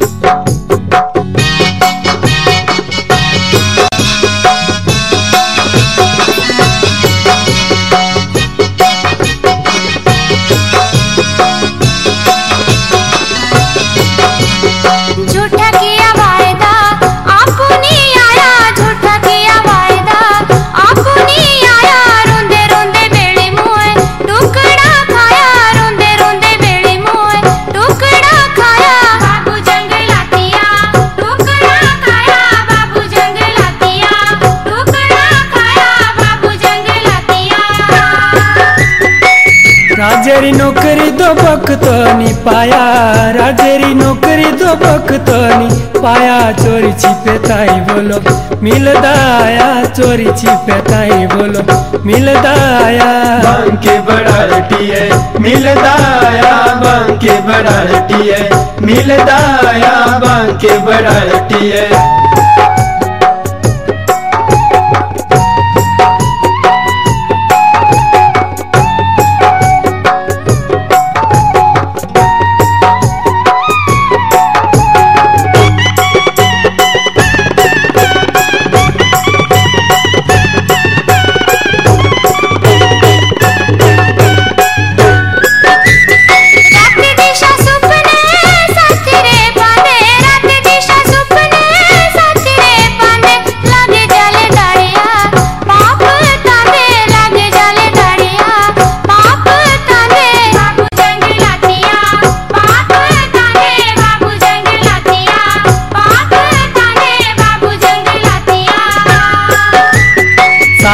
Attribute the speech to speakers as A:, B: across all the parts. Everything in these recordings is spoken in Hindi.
A: Thank
B: राजेरी नौकरी दो तो नी पाया। राजेरी नौकरी दो तो नी पाया। चोरी छिपे ताई बोलो मिलदाया चोरी छिपे ताई बोलो मिलदाया
C: बांके बड़ाटिए मिलदाया बांके बड़ाटिए मिलदाया बांके बड़ाटिए
A: रात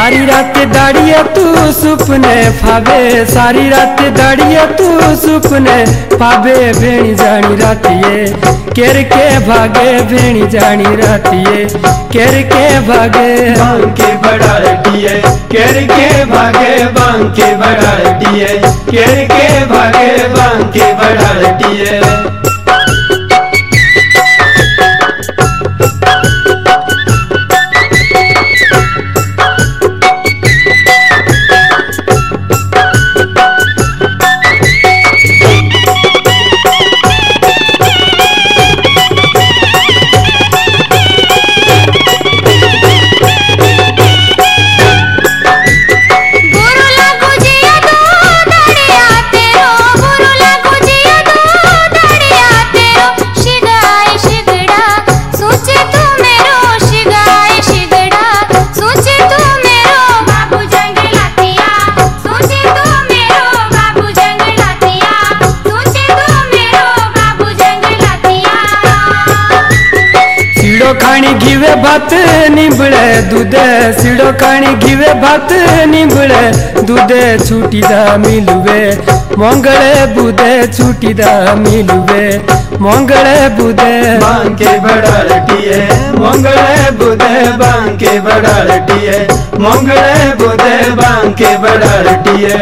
B: सारी रात दाड़िया तू सुपने फावे, सारी रात दाड़िया तू सुपने फावे, भेणी जानी रातिए केर के भागे, भेणी जानी रातिए केर के भागे।
C: बांके बड़ाटिए केर के भागे, बांके बड़ाटिए केर के भागे, बांके बड़ाटिए
A: गुरु
B: घिवे भात निंबळे, दूधे सीड़ो खाणी घिवे भात निंबळे, दूधे छुटी दा मिलुवे, मंगळे बुधे छुटी दा मिलुवे, मंगळे बुधे
C: बांके बड़ाटिए मंगले बुधे बांके बड़ाटिए मंगले बुधे बांके बड़ाटिए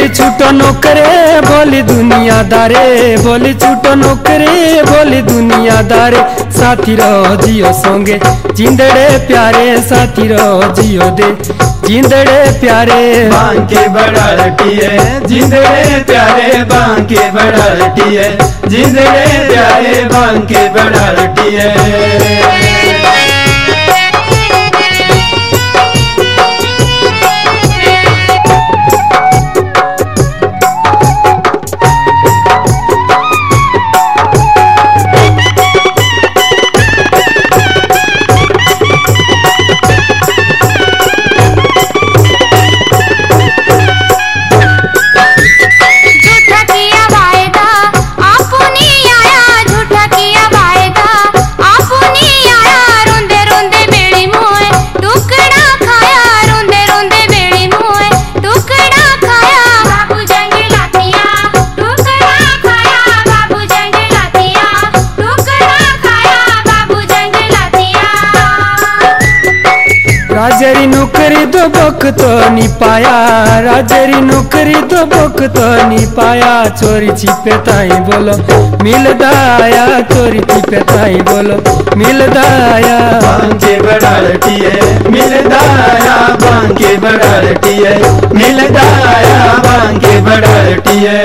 B: बोली छूटो नौकरे, बोली दुनियादारे, बोली छूटो नौकरे, बोली दुनियादारे। साथी रो जियो संगे, जिंदड़े प्यारे, साथी रो जियो दे। जिंदड़े प्यारे।
C: बांके बड़ाटिए जिंदड़े प्यारे, बांके बड़ाटिए जिंदड़े प्यारे, बांके बड़ाटिए
A: झूठा
B: राजेरी नौकरी तो बखतो नी पाया, राजरी नौकरी तो बखतो नी पाया। चोरी छिपे ताई बोलो मिल दाया चोरी छिपे ताई बोलो मिल दाया
C: बांके बड़ालटिए मिलदाया बांके बड़ालटिए मिलदाया बांके बड़ालटिए